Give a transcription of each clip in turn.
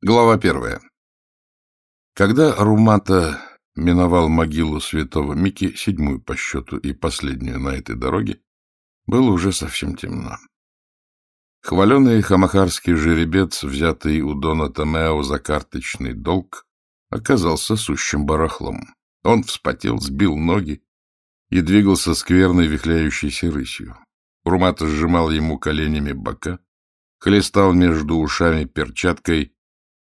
Глава первая. Когда Румата миновал могилу святого Мики, седьмую по счету и последнюю на этой дороге, было уже совсем темно. Хваленый хамахарский жеребец, взятый у Дона Томео за карточный долг, оказался сущим барахлом. Он вспотел, сбил ноги и двигался скверной вихляющейся рысью. Румата сжимал ему коленями бока, хлестал между ушами перчаткой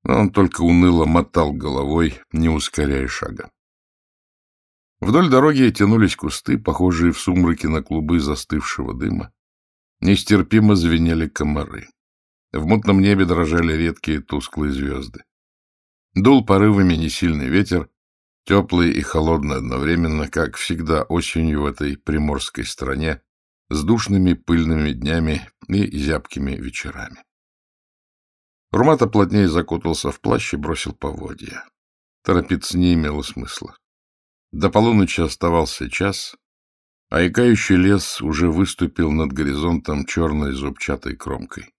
но он только уныло мотал головой, не ускоряя шага. Вдоль дороги тянулись кусты, похожие в сумраке на клубы застывшего дыма. Нестерпимо звенели комары. В мутном небе дрожали редкие тусклые звезды. Дул порывами несильный ветер, теплый и холодный одновременно, как всегда осенью в этой приморской стране, с душными пыльными днями и зябкими вечерами. Румата плотнее закутался в плащ и бросил поводья. Торопиться не имело смысла. До полуночи оставался час, а икающий лес уже выступил над горизонтом черной зубчатой кромкой.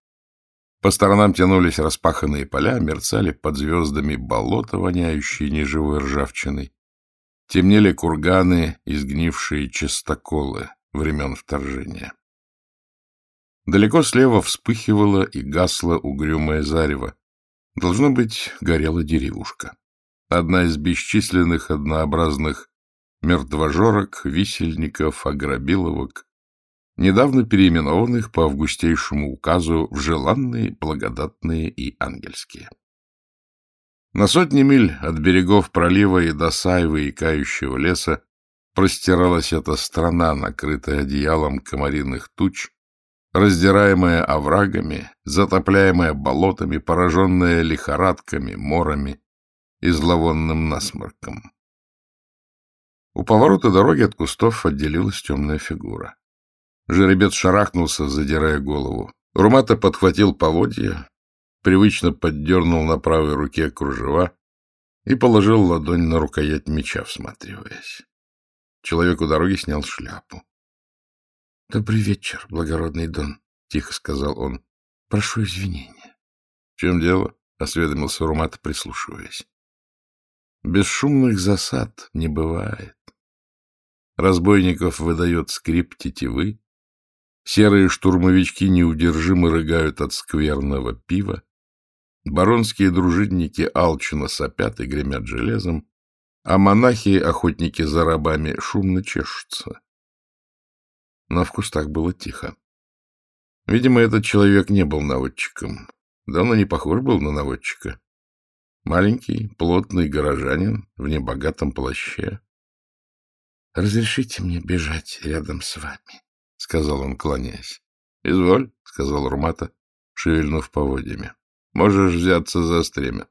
По сторонам тянулись распаханные поля, мерцали под звездами болота, воняющие неживой ржавчиной. Темнели курганы, изгнившие частоколы времен вторжения. Далеко слева вспыхивало и гасло угрюмое зарево. Должно быть, горела деревушка. Одна из бесчисленных однообразных мертвожорок, висельников, ограбиловок, недавно переименованных по августейшему указу в желанные, благодатные и ангельские. На сотни миль от берегов пролива и до Сайвы и кающего леса простиралась эта страна, накрытая одеялом комариных туч, раздираемая оврагами, затопляемая болотами, пораженная лихорадками, морами и зловонным насморком. У поворота дороги от кустов отделилась темная фигура. Жеребец шарахнулся, задирая голову. Румата подхватил поводья, привычно поддернул на правой руке кружева и положил ладонь на рукоять меча, всматриваясь. Человек у дороги снял шляпу. — Добрый вечер, благородный Дон, — тихо сказал он. — Прошу извинения. — В чем дело? — осведомился Румат, прислушиваясь. Бесшумных засад не бывает. Разбойников выдает скрип тетивы, серые штурмовички неудержимо рыгают от скверного пива, баронские дружинники алчно сопят и гремят железом, а монахи, охотники за рабами, шумно чешутся но в кустах было тихо. Видимо, этот человек не был наводчиком. Да он и не похож был на наводчика. Маленький, плотный горожанин в небогатом плаще. — Разрешите мне бежать рядом с вами, — сказал он, кланяясь. — Изволь, — сказал Румата, шевельнув поводьями. — Можешь взяться за стремя.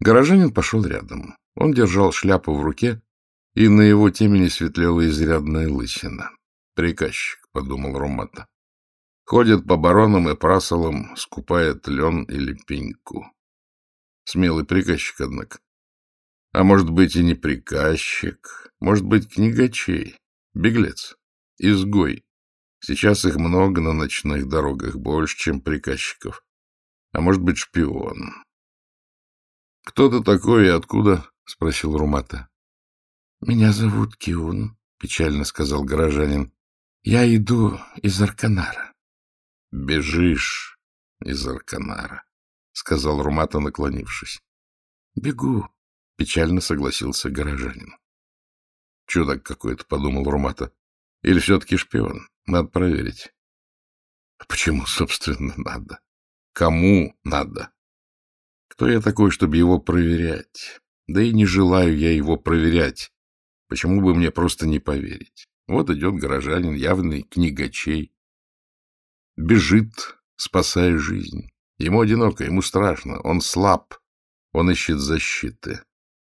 Горожанин пошел рядом. Он держал шляпу в руке, и на его темени светлела изрядная лысина. Приказчик, — подумал Румата. Ходит по баронам и прасолам, скупает лен или пеньку. Смелый приказчик, однако. А может быть и не приказчик, может быть книгачей, беглец, изгой. Сейчас их много на ночных дорогах, больше, чем приказчиков. А может быть шпион. — Кто ты такой и откуда? — спросил Румата. — Меня зовут Киун, — печально сказал горожанин. Я иду из Арканара. — Бежишь из Арканара, — сказал Румата, наклонившись. — Бегу, — печально согласился горожанин. — Чудак какой-то, — подумал Румата. — Или все-таки шпион? Надо проверить. — Почему, собственно, надо? Кому надо? Кто я такой, чтобы его проверять? Да и не желаю я его проверять. Почему бы мне просто не поверить? Вот идет горожанин, явный книгачей. Бежит, спасая жизнь. Ему одиноко, ему страшно, он слаб, он ищет защиты.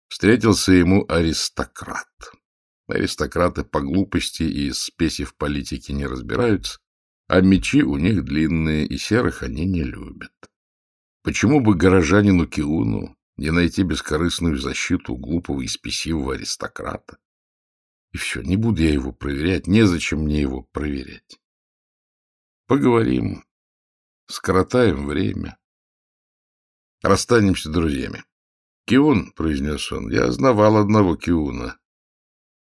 Встретился ему аристократ. Аристократы по глупости и спеси в политике не разбираются, а мечи у них длинные, и серых они не любят. Почему бы горожанину Киуну не найти бескорыстную защиту глупого и спесивого аристократа? И все, не буду я его проверять, незачем мне его проверять. Поговорим, скоротаем время. Расстанемся друзьями. Киун, — произнес он, — я знавал одного Киуна.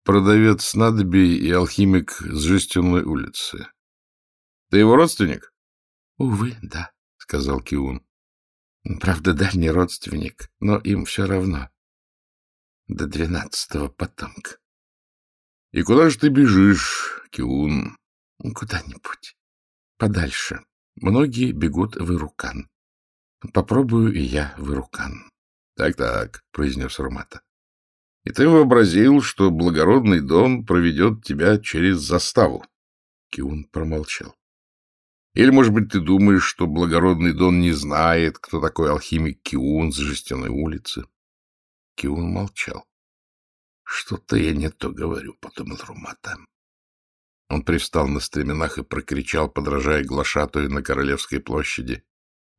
Продавец снадобий и алхимик с жестяной улицы. Ты его родственник? — Увы, да, — сказал Киун. — Правда, дальний родственник, но им все равно. До двенадцатого потомка. — И куда же ты бежишь, Киун? — Куда-нибудь. Подальше. Многие бегут в Ирукан. Попробую и я в Ирукан. Так — Так-так, — произнес Румата. — И ты вообразил, что благородный Дон проведет тебя через заставу? Киун промолчал. Или, может быть, ты думаешь, что благородный Дон не знает, кто такой алхимик Киун с жестяной улицы? Киун молчал. — Что-то я не то говорю, — подумал Румата. Он привстал на стременах и прокричал, подражая глашатую на Королевской площади.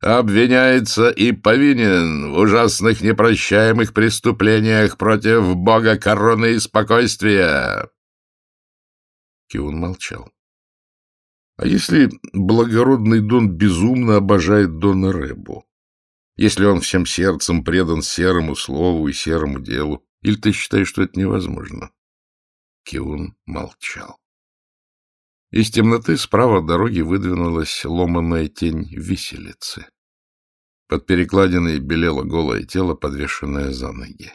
«Обвиняется и повинен в ужасных непрощаемых преступлениях против бога короны и спокойствия!» Киун молчал. А если благородный Дон безумно обожает Дона Рэбу? Если он всем сердцем предан серому слову и серому делу? Или ты считаешь, что это невозможно? Киун молчал. Из темноты справа от дороги выдвинулась ломаная тень виселицы. Под перекладиной белело голое тело, подвешенное за ноги.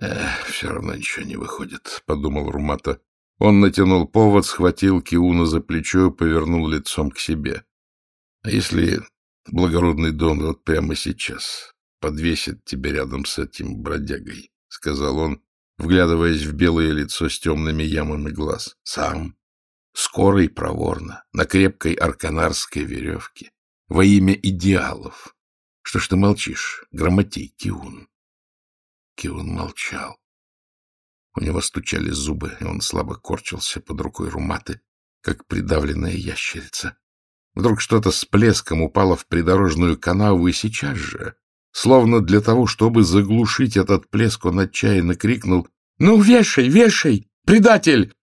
«Эх, все равно ничего не выходит», — подумал Румата. Он натянул повод, схватил Киуна за плечо и повернул лицом к себе. А если благородный Дон вот прямо сейчас подвесит тебя рядом с этим бродягой, — сказал он, вглядываясь в белое лицо с темными ямами глаз. — Сам, скоро и проворно, на крепкой арканарской веревке, во имя идеалов. Что ж ты молчишь, грамотей, Киун? Киун молчал. У него стучали зубы, и он слабо корчился под рукой руматы, как придавленная ящерица. Вдруг что-то с плеском упало в придорожную канаву, и сейчас же, словно для того, чтобы заглушить этот плеск, он отчаянно крикнул «Ну, вешай, вешай! Предатель!»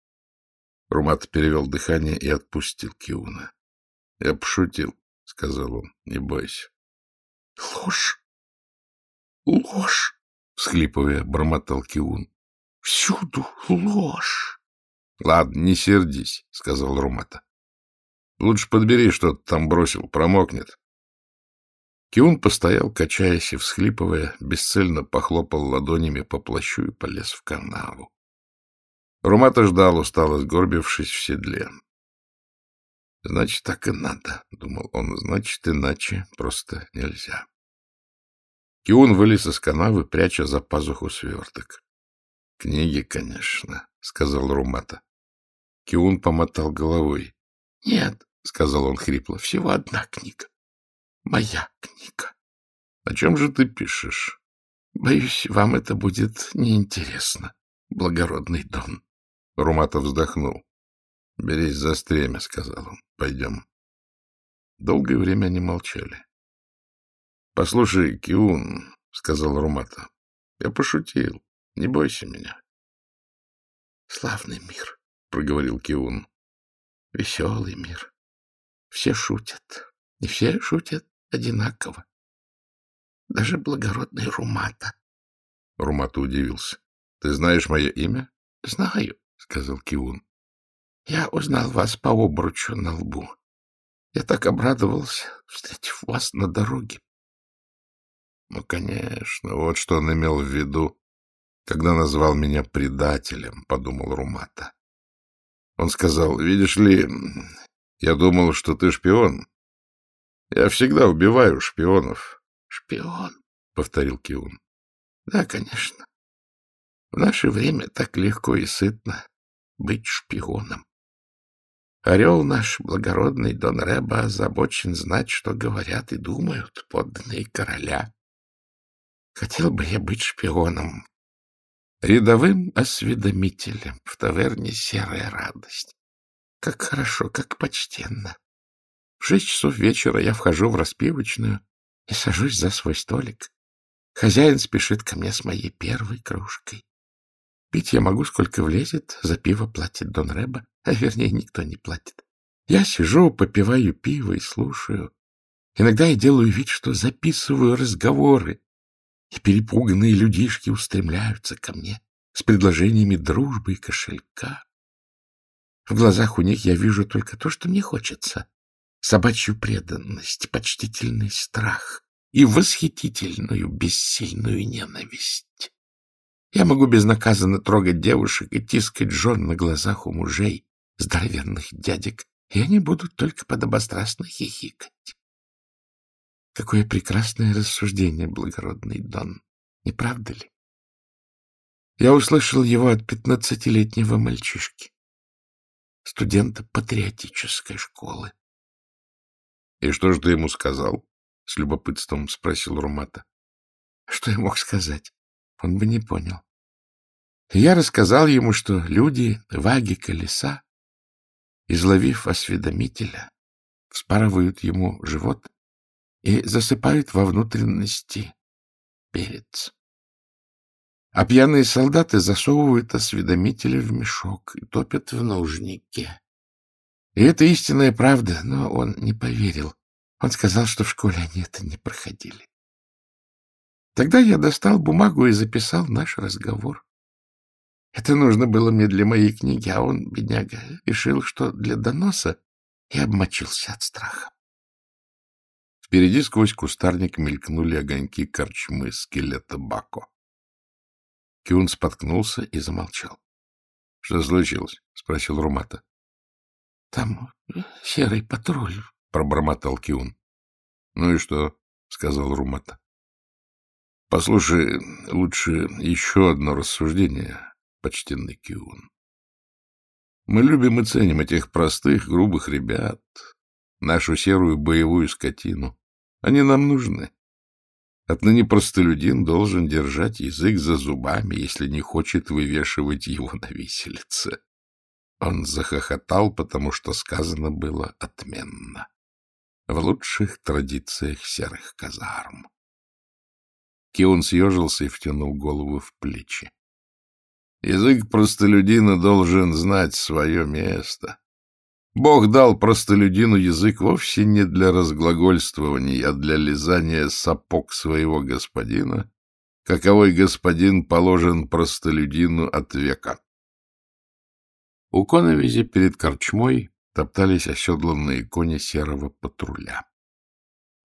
Румат перевел дыхание и отпустил Киуна. — Я пошутил, — сказал он, — не бойся. — Ложь! Ложь! — всхлипывая, бормотал Киун. Всюду ложь. — Ладно, не сердись, — сказал Румата. — Лучше подбери, что ты там бросил, промокнет. Киун постоял, качаясь и всхлипывая, бесцельно похлопал ладонями по плащу и полез в канаву. Румата ждал, устало сгорбившись в седле. — Значит, так и надо, — думал он, — значит, иначе просто нельзя. Киун вылез из канавы, пряча за пазуху сверток. — Книги, конечно, — сказал Румата. Киун помотал головой. — Нет, — сказал он хрипло, — всего одна книга. Моя книга. — О чем же ты пишешь? — Боюсь, вам это будет неинтересно, благородный Дон. Румата вздохнул. — Берись за стремя, — сказал он. — Пойдем. Долгое время они молчали. — Послушай, Киун, — сказал Румата, — я пошутил. Не бойся меня. — Славный мир, — проговорил Киун. — Веселый мир. Все шутят, и все шутят одинаково. Даже благородный Румата. Румата удивился. — Ты знаешь мое имя? — Знаю, — сказал Киун. — Я узнал вас по обручу на лбу. Я так обрадовался, встретив вас на дороге. — Ну, конечно, вот что он имел в виду, когда назвал меня предателем, — подумал Румата. Он сказал, видишь ли, я думал, что ты шпион. Я всегда убиваю шпионов. — Шпион, — повторил Киун. — Да, конечно. В наше время так легко и сытно быть шпионом. Орел наш, благородный Дон Реба, озабочен знать, что говорят и думают подданные короля. Хотел бы я быть шпионом, рядовым осведомителем в таверне «Серая радость». Как хорошо, как почтенно. В шесть часов вечера я вхожу в распивочную и сажусь за свой столик. Хозяин спешит ко мне с моей первой кружкой. Пить я могу, сколько влезет, за пиво платит Дон Рэба, а вернее, никто не платит. Я сижу, попиваю пиво и слушаю, Иногда я делаю вид, что записываю разговоры, и перепуганные людишки устремляются ко мне с предложениями дружбы и кошелька. В глазах у них я вижу только то, что мне хочется. Собачью преданность, почтительный страх и восхитительную, бессильную ненависть. Я могу безнаказанно трогать девушек и тискать жен на глазах у мужей, здоровенных дядек, и они будут только подобострастно хихикать. Какое прекрасное рассуждение, благородный Дон, не правда ли? Я услышал его от пятнадцатилетнего мальчишки, студента патриотической школы. — И что же ты ему сказал? — с любопытством спросил Румата. — Что я мог сказать? Он бы не понял. Я рассказал ему, что люди ваги колеса, изловив осведомителя, вспарывают ему живот и засыпают во внутренности перец. А пьяные солдаты засовывают осведомителя в мешок и топят в нужнике. И это истинная правда, но он не поверил. Он сказал, что в школе они это не проходили. Тогда я достал бумагу и записал наш разговор. Это нужно было мне для моей книги, а он, бедняга, решил, что для доноса и обмочился от страха. Впереди сквозь кустарник мелькнули огоньки корчмы скелета Бако. Кюн споткнулся и замолчал. — Что случилось? — спросил Румата. — Там серый патруль, — пробормотал Киун. — Ну и что? — сказал Румата. — Послушай, лучше еще одно рассуждение, почтенный Киун. Мы любим и ценим этих простых, грубых ребят, нашу серую боевую скотину. Они нам нужны. Отныне простолюдин должен держать язык за зубами, если не хочет вывешивать его на виселице. Он захохотал, потому что сказано было отменно. В лучших традициях серых казарм. Кион съежился и втянул голову в плечи. Язык простолюдина должен знать свое место. Бог дал простолюдину язык вовсе не для разглагольствований, а для лизания сапог своего господина, каковой господин положен простолюдину от века. У коновизи перед корчмой топтались оседланные кони серого патруля.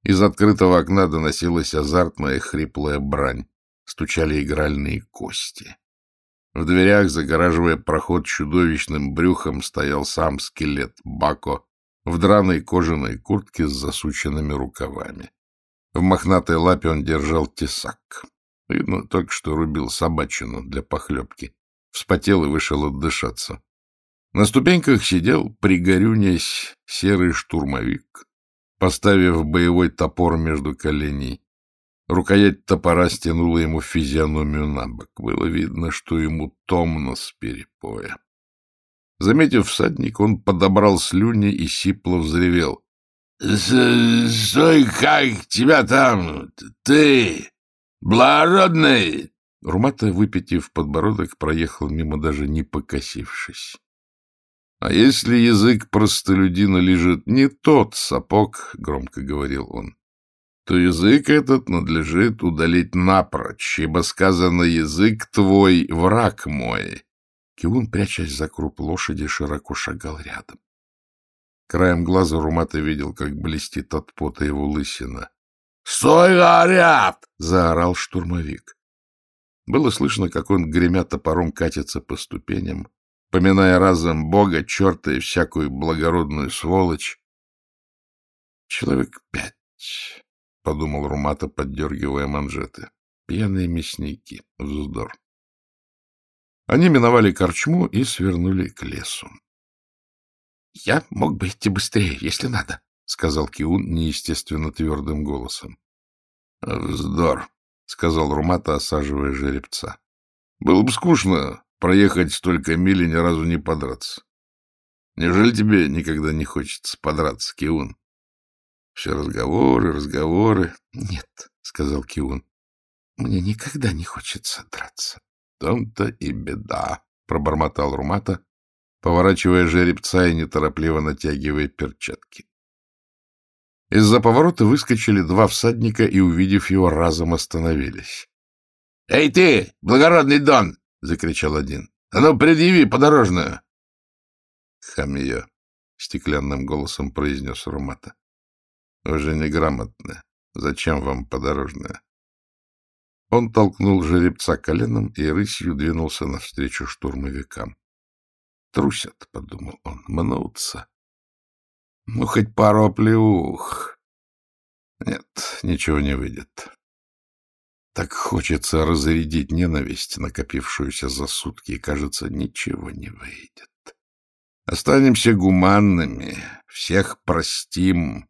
Из открытого окна доносилась азартная хриплая брань, стучали игральные кости. В дверях, загораживая проход чудовищным брюхом, стоял сам скелет Бако в драной кожаной куртке с засученными рукавами. В мохнатой лапе он держал тесак. Видно, только что рубил собачину для похлебки. Вспотел и вышел отдышаться. На ступеньках сидел, пригорюнясь, серый штурмовик, поставив боевой топор между коленей. Рукоять топора стянула ему физиономию на бок. Было видно, что ему томно с перепоя. Заметив всадник, он подобрал слюни и сипло взревел. — Стой, как тебя там? Ты благородный! Румата, выпитив подбородок, проехал мимо, даже не покосившись. — А если язык простолюдина лежит не тот сапог, — громко говорил он, то язык этот надлежит удалить напрочь, ибо сказано «язык твой, враг мой». Киун, прячась за круп лошади, широко шагал рядом. Краем глаза Румата видел, как блестит от пота его лысина. — Стой, горят! — заорал штурмовик. Было слышно, как он, гремя топором, катится по ступеням, поминая разом Бога, черта и всякую благородную сволочь. Человек пять — подумал Румата, поддергивая манжеты. Пьяные мясники. Вздор. Они миновали корчму и свернули к лесу. — Я мог бы идти быстрее, если надо, — сказал Киун неестественно твердым голосом. — Вздор, — сказал Румата, осаживая жеребца. — Было бы скучно проехать столько миль и ни разу не подраться. Неужели тебе никогда не хочется подраться, Киун? Все разговоры, разговоры. — Нет, — сказал Киун, — мне никогда не хочется драться. — Там-то и беда, — пробормотал Румата, поворачивая жеребца и неторопливо натягивая перчатки. Из-за поворота выскочили два всадника и, увидев его, разом остановились. — Эй ты, благородный Дон! — закричал один. — А ну, предъяви подорожную! — Хамье! — стеклянным голосом произнес Румата. — Вы же неграмотны. Зачем вам подорожная? Он толкнул жеребца коленом и рысью двинулся навстречу штурмовикам. «Трусят», — подумал он, — «мнутся». «Ну, хоть пару оплеух». Нет, ничего не выйдет. Так хочется разрядить ненависть, накопившуюся за сутки, и, кажется, ничего не выйдет. Останемся гуманными, всех простим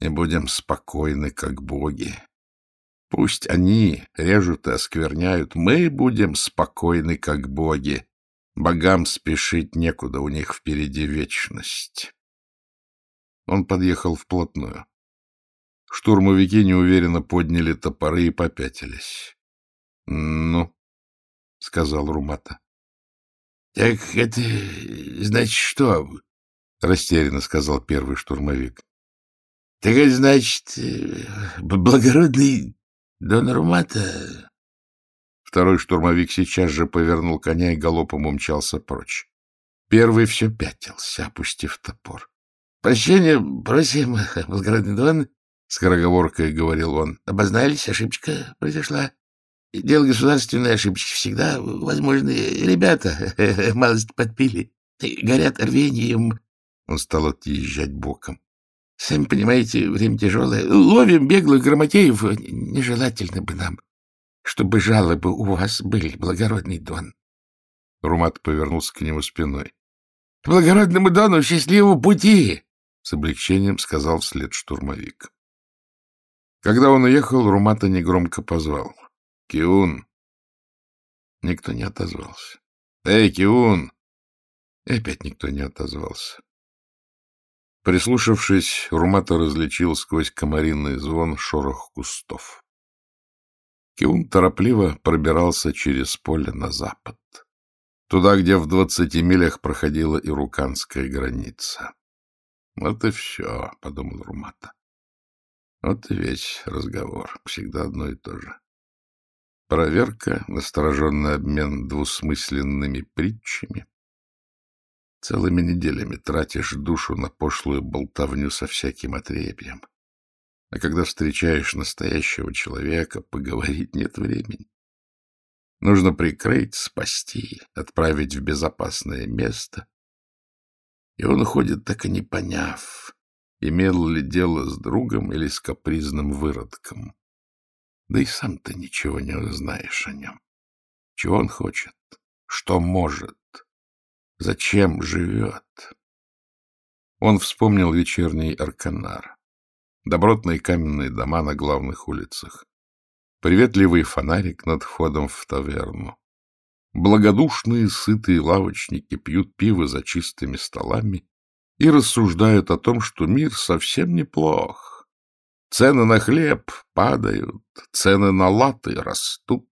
и будем спокойны, как боги. Пусть они режут и оскверняют, мы будем спокойны, как боги. Богам спешить некуда, у них впереди вечность. Он подъехал вплотную. Штурмовики неуверенно подняли топоры и попятились. — Ну, — сказал Румата. — Так это значит что? — растерянно сказал первый штурмовик. — Так это значит, благородный Дон Румата... Второй штурмовик сейчас же повернул коня и галопом умчался прочь. Первый все пятился, опустив топор. — Прощения просим, благородный Дон, — скороговоркой говорил он. — Обознались, ошибочка произошла. Дело государственной ошибки всегда возможны. Ребята малость подпили, горят рвением. Он стал отъезжать боком. Сами понимаете, время тяжелое. Ловим беглых грамотеев. Нежелательно бы нам, чтобы жалобы у вас были, благородный Дон. Румат повернулся к нему спиной. — Благородному Дону счастливого пути! — с облегчением сказал вслед штурмовик. Когда он уехал, Румата негромко позвал. — Киун! Никто не отозвался. — Эй, Киун! И опять никто не отозвался. Прислушавшись, Румата различил сквозь комаринный звон шорох кустов. Киун торопливо пробирался через поле на запад, туда, где в двадцати милях проходила ируканская граница. Вот и все, — подумал Румата. Вот и весь разговор, всегда одно и то же. Проверка, настороженный обмен двусмысленными притчами, Целыми неделями тратишь душу на пошлую болтовню со всяким отребьем. А когда встречаешь настоящего человека, поговорить нет времени. Нужно прикрыть, спасти, отправить в безопасное место. И он уходит, так и не поняв, имел ли дело с другом или с капризным выродком. Да и сам ты ничего не узнаешь о нем. Чего он хочет, что может, Зачем живет? Он вспомнил вечерний Арканар. Добротные каменные дома на главных улицах. Приветливый фонарик над входом в таверну. Благодушные, сытые лавочники пьют пиво за чистыми столами и рассуждают о том, что мир совсем неплох. Цены на хлеб падают, цены на латы растут,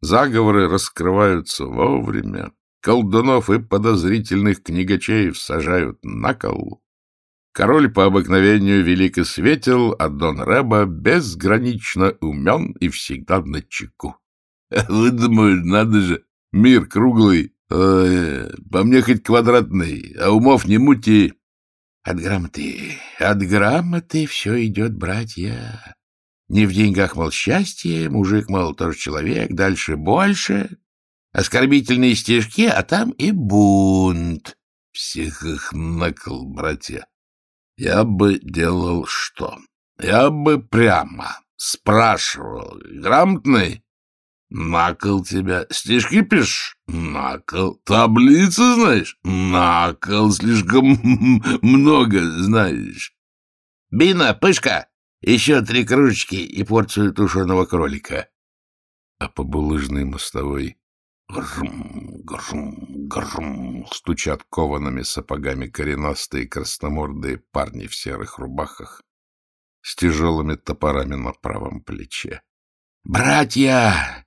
заговоры раскрываются вовремя, колдунов и подозрительных книгачеев сажают на кол. Король по обыкновению велик и светел, а Дон Рэба безгранично умен и всегда на чеку. Выдумают, надо же, мир круглый, э, по мне хоть квадратный, а умов не мути. От грамоты, от грамоты все идет, братья. Не в деньгах, мол, счастье, мужик, мол, тоже человек, дальше больше, Оскорбительные стежки, а там и бунт. Всех их накол, братья. Я бы делал что? Я бы прямо спрашивал. Грамотный? Накол тебя. Стишки пишешь? Накол. Таблицы знаешь? Накол. Слишком много знаешь. Бина, пышка, еще три кружечки и порцию тушеного кролика. А по булыжной мостовой Грм, грм, грм, стучат коваными сапогами коренастые красномордые парни в серых рубахах с тяжелыми топорами на правом плече. «Братья!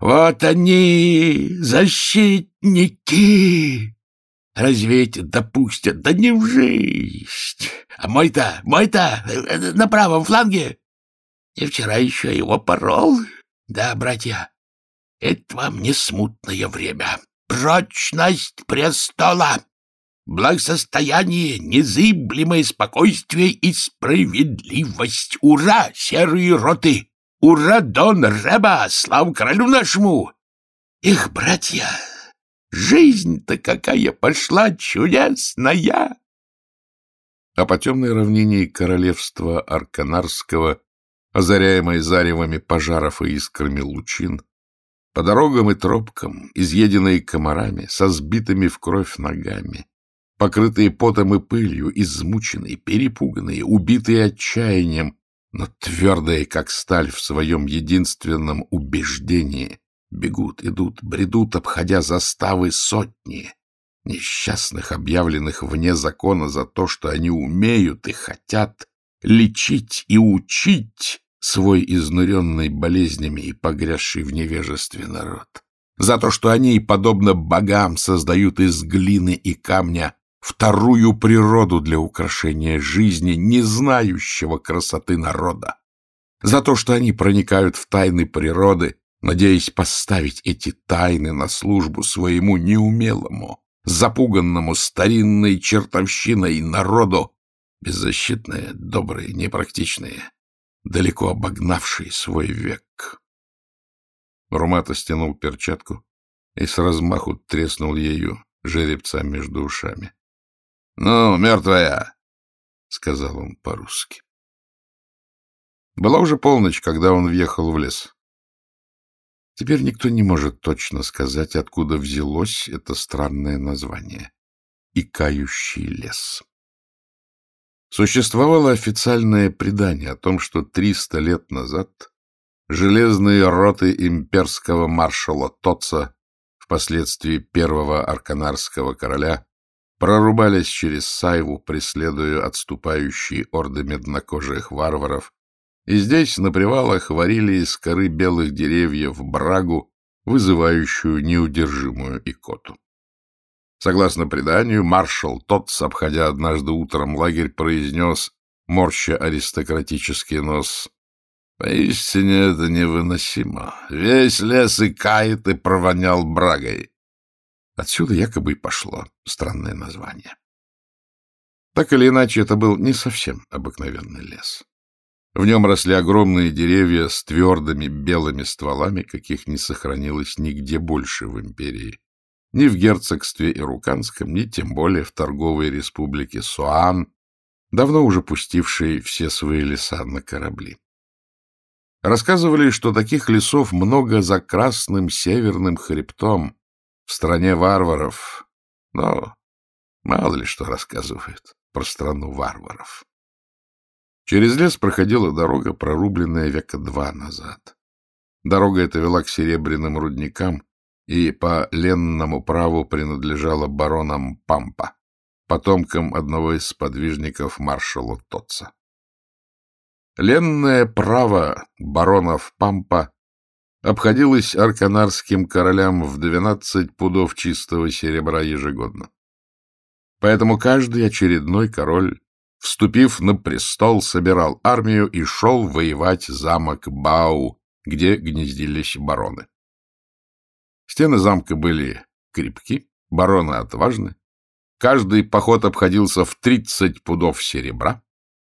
Вот они, защитники!» Разве эти допустят? Да не в жизнь! А мой-то, мой-то на правом фланге. И вчера еще его порол. Да, братья, это вам не смутное время. Прочность престола, благосостояние, незыблемое спокойствие и справедливость. Ура, серые роты! Ура, Дон Реба! Слава королю нашему! Их, братья, жизнь-то какая пошла чудесная! А по темной равнине королевства Арканарского, озаряемой заревами пожаров и искрами лучин, по дорогам и тропкам, изъеденные комарами, со сбитыми в кровь ногами, покрытые потом и пылью, измученные, перепуганные, убитые отчаянием, но твердые, как сталь в своем единственном убеждении, бегут, идут, бредут, обходя заставы сотни, несчастных, объявленных вне закона за то, что они умеют и хотят лечить и учить свой изнуренный болезнями и погрязший в невежестве народ. За то, что они, подобно богам, создают из глины и камня вторую природу для украшения жизни, не знающего красоты народа. За то, что они проникают в тайны природы, надеясь поставить эти тайны на службу своему неумелому, запуганному старинной чертовщиной народу, беззащитные, добрые, непрактичные, далеко обогнавшие свой век. Румата стянул перчатку и с размаху треснул ею жеребца между ушами. — Ну, мертвая! — сказал он по-русски. Была уже полночь, когда он въехал в лес. Теперь никто не может точно сказать, откуда взялось это странное название — «Икающий лес». Существовало официальное предание о том, что 300 лет назад железные роты имперского маршала Тоца, впоследствии первого арканарского короля, прорубались через Сайву, преследуя отступающие орды меднокожих варваров, и здесь на привалах варили из коры белых деревьев брагу, вызывающую неудержимую икоту. Согласно преданию, маршал Тотс, обходя однажды утром лагерь, произнес, морща аристократический нос, «Поистине это невыносимо. Весь лес и кает и провонял брагой». Отсюда якобы и пошло странное название. Так или иначе, это был не совсем обыкновенный лес. В нем росли огромные деревья с твердыми белыми стволами, каких не сохранилось нигде больше в империи ни в герцогстве Ируканском, ни тем более в торговой республике Суан, давно уже пустившей все свои леса на корабли. Рассказывали, что таких лесов много за Красным Северным хребтом, в стране варваров, но мало ли что рассказывают про страну варваров. Через лес проходила дорога, прорубленная века два назад. Дорога эта вела к серебряным рудникам, и по ленному праву принадлежала баронам Пампа, потомкам одного из сподвижников маршала Тотца. Ленное право баронов Пампа обходилось арканарским королям в 12 пудов чистого серебра ежегодно. Поэтому каждый очередной король, вступив на престол, собирал армию и шел воевать замок Бау, где гнездились бароны. Стены замка были крепки, бароны отважны. Каждый поход обходился в тридцать пудов серебра,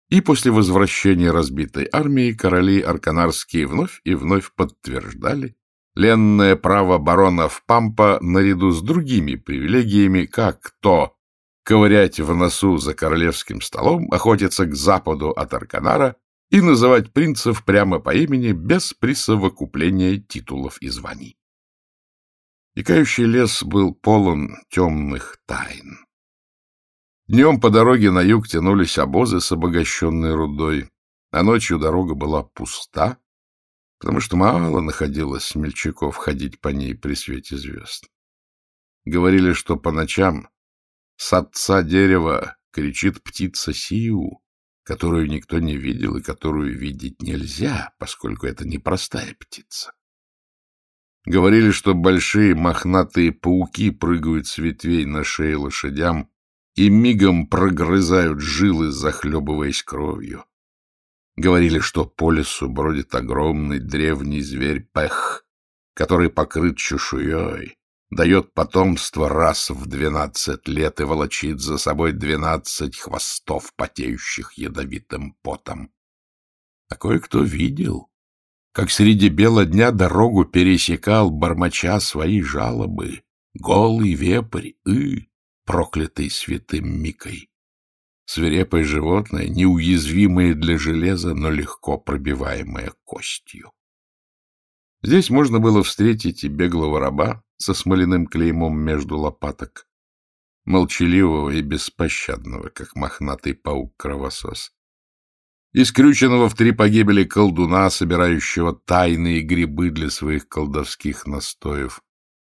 и после возвращения разбитой армии короли арканарские вновь и вновь подтверждали ленное право баронов Пампа наряду с другими привилегиями, как то ковырять в носу за королевским столом, охотиться к западу от Арканара и называть принцев прямо по имени без присовокупления титулов и званий. Икающий лес был полон темных тайн. Днем по дороге на юг тянулись обозы с обогащенной рудой, а ночью дорога была пуста, потому что мало находилось смельчаков ходить по ней при свете звезд. Говорили, что по ночам с отца дерева кричит птица Сиу, которую никто не видел и которую видеть нельзя, поскольку это непростая птица. Говорили, что большие мохнатые пауки прыгают с ветвей на шее лошадям и мигом прогрызают жилы, захлебываясь кровью. Говорили, что по лесу бродит огромный древний зверь Пех, который покрыт чешуей, дает потомство раз в двенадцать лет и волочит за собой двенадцать хвостов, потеющих ядовитым потом. А кое-кто видел, как среди бела дня дорогу пересекал, бормоча свои жалобы, голый вепрь и проклятый святым Микой. Свирепое животное, неуязвимое для железа, но легко пробиваемое костью. Здесь можно было встретить и беглого раба со смоляным клеймом между лопаток, молчаливого и беспощадного, как мохнатый паук-кровосос, искрюченного в три погибели колдуна, собирающего тайные грибы для своих колдовских настоев,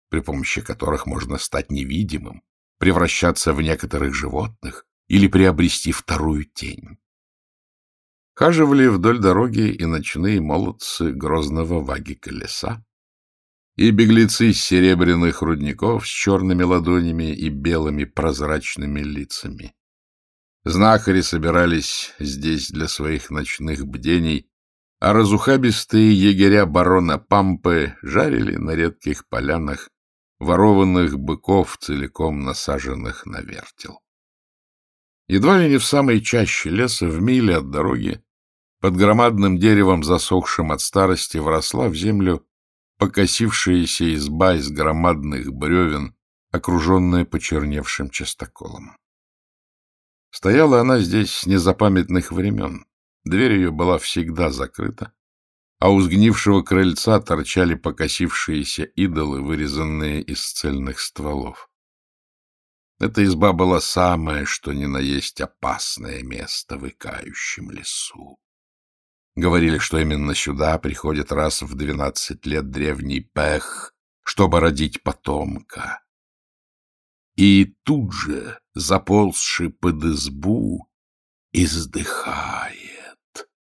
при помощи которых можно стать невидимым, превращаться в некоторых животных или приобрести вторую тень. Хаживали вдоль дороги и ночные молодцы грозного ваги-колеса, и беглецы с серебряных рудников с черными ладонями и белыми прозрачными лицами. Знахари собирались здесь для своих ночных бдений, а разухабистые егеря барона Пампы жарили на редких полянах ворованных быков, целиком насаженных на вертел. Едва ли не в самой чаще леса, в миле от дороги, под громадным деревом, засохшим от старости, вросла в землю покосившаяся изба из громадных бревен, окруженная почерневшим частоколом. Стояла она здесь с незапамятных времен. Дверь ее была всегда закрыта, а у сгнившего крыльца торчали покосившиеся идолы, вырезанные из цельных стволов. Эта изба была самое, что ни на есть опасное место в икающем лесу. Говорили, что именно сюда приходит раз в двенадцать лет древний пех, чтобы родить потомка. И тут же, заползший под избу, издыхает,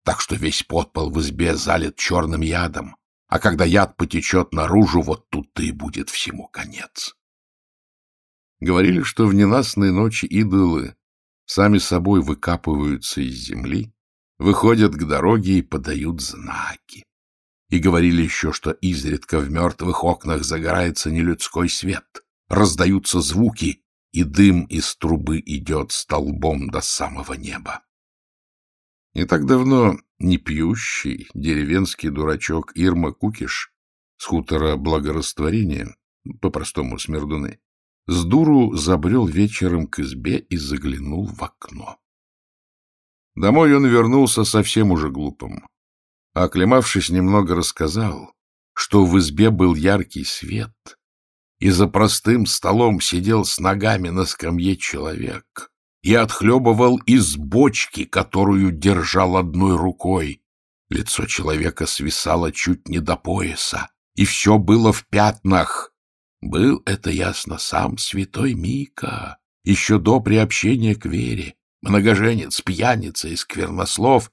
так что весь подпол в избе залит черным ядом, а когда яд потечет наружу, вот тут и будет всему конец. Говорили, что в ненастные ночи идолы сами собой выкапываются из земли, выходят к дороге и подают знаки. И говорили еще, что изредка в мертвых окнах загорается нелюдской свет, раздаются звуки, и дым из трубы идет столбом до самого неба. Не так давно непьющий деревенский дурачок Ирма Кукиш с хутора благорастворения, по-простому смердуны, с дуру забрел вечером к избе и заглянул в окно. Домой он вернулся совсем уже глупым. А оклемавшись, немного рассказал, что в избе был яркий свет, и за простым столом сидел с ногами на скамье человек и отхлебывал из бочки, которую держал одной рукой. Лицо человека свисало чуть не до пояса, и все было в пятнах, был это ясно сам святой Мика, еще до приобщения к вере, многоженец, пьяница и сквернослов.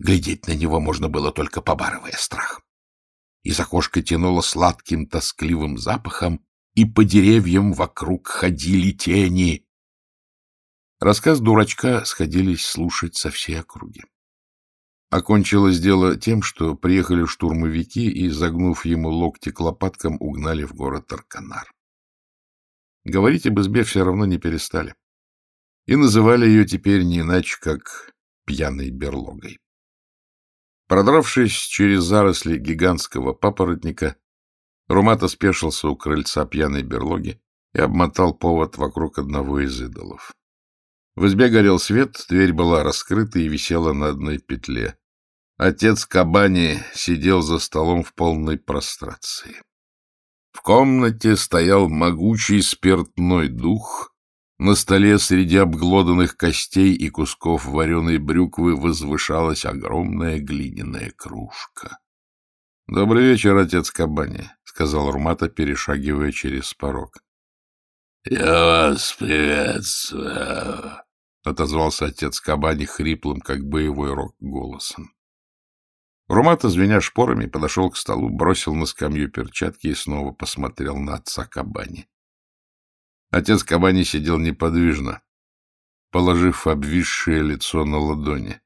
Глядеть на него можно было только побарывая страх. Из окошка тянуло сладким тоскливым запахом, и по деревьям вокруг ходили тени. Рассказ дурачка сходились слушать со всей округи. Окончилось дело тем, что приехали штурмовики и, загнув ему локти к лопаткам, угнали в город Арканар. Говорить об избе все равно не перестали. И называли ее теперь не иначе, как пьяной берлогой. Продравшись через заросли гигантского папоротника, Румата спешился у крыльца пьяной берлоги и обмотал повод вокруг одного из идолов. В избе горел свет, дверь была раскрыта и висела на одной петле. Отец Кабани сидел за столом в полной прострации. В комнате стоял могучий спиртной дух. На столе среди обглоданных костей и кусков вареной брюквы возвышалась огромная глиняная кружка. — Добрый вечер, отец Кабани, — сказал Румата, перешагивая через порог. — Я вас приветствую, — отозвался отец Кабани хриплым, как боевой рог, голосом. Румата, звеня шпорами, подошел к столу, бросил на скамью перчатки и снова посмотрел на отца Кабани. Отец Кабани сидел неподвижно, положив обвисшее лицо на ладони.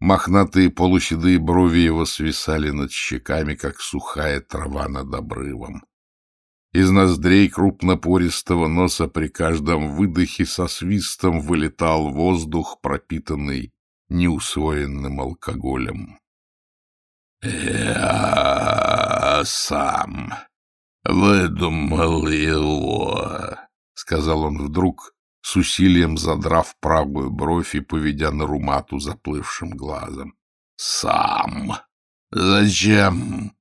Мохнатые полуседые брови его свисали над щеками, как сухая трава над обрывом. Из ноздрей крупнопористого носа при каждом выдохе со свистом вылетал воздух, пропитанный неусвоенным алкоголем. «Я сам выдумал его», — сказал он вдруг, с усилием задрав правую бровь и поведя на румату заплывшим глазом. «Сам! Зачем?»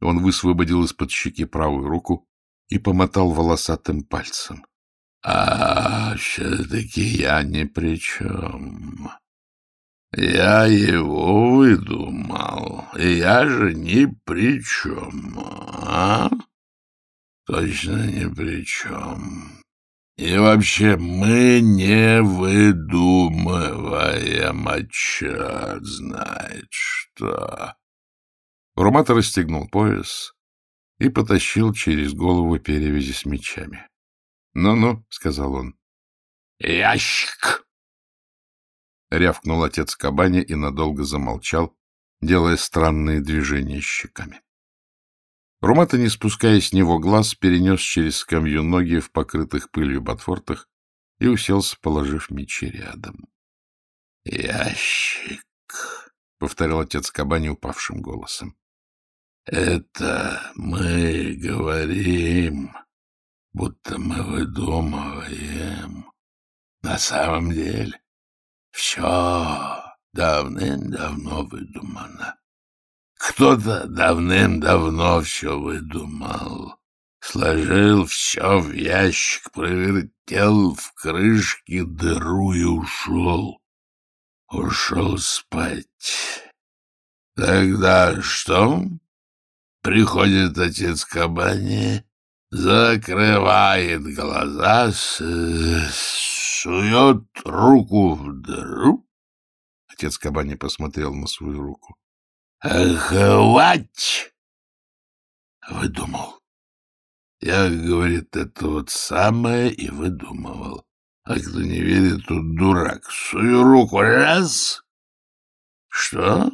Он высвободил из-под щеки правую руку и помотал волосатым пальцем. — А все-таки я ни при чем. Я его выдумал, и я же ни при чем, а? Точно ни при чем. И вообще мы не выдумываем, а черт знает что. Румата расстегнул пояс и потащил через голову перевязи с мечами. «Ну — сказал он. — Ящик! — рявкнул отец Кабани и надолго замолчал, делая странные движения щеками. Румата, не спуская с него глаз, перенес через скамью ноги в покрытых пылью ботфортах и уселся, положив мечи рядом. — Ящик! — повторил отец Кабани упавшим голосом. — Это мы говорим, будто мы выдумываем. На самом деле все давным-давно выдумано. Кто-то давным-давно все выдумал. Сложил все в ящик, провертел в крышке дыру и ушел. Ушел спать. Тогда что? Приходит отец Кабани, закрывает глаза, сует руку в дыру. Отец Кабани посмотрел на свою руку. «Хвать!» Выдумал. Я, говорит, это вот самое и выдумывал. А кто не верит, тут дурак. Сую руку раз. Что?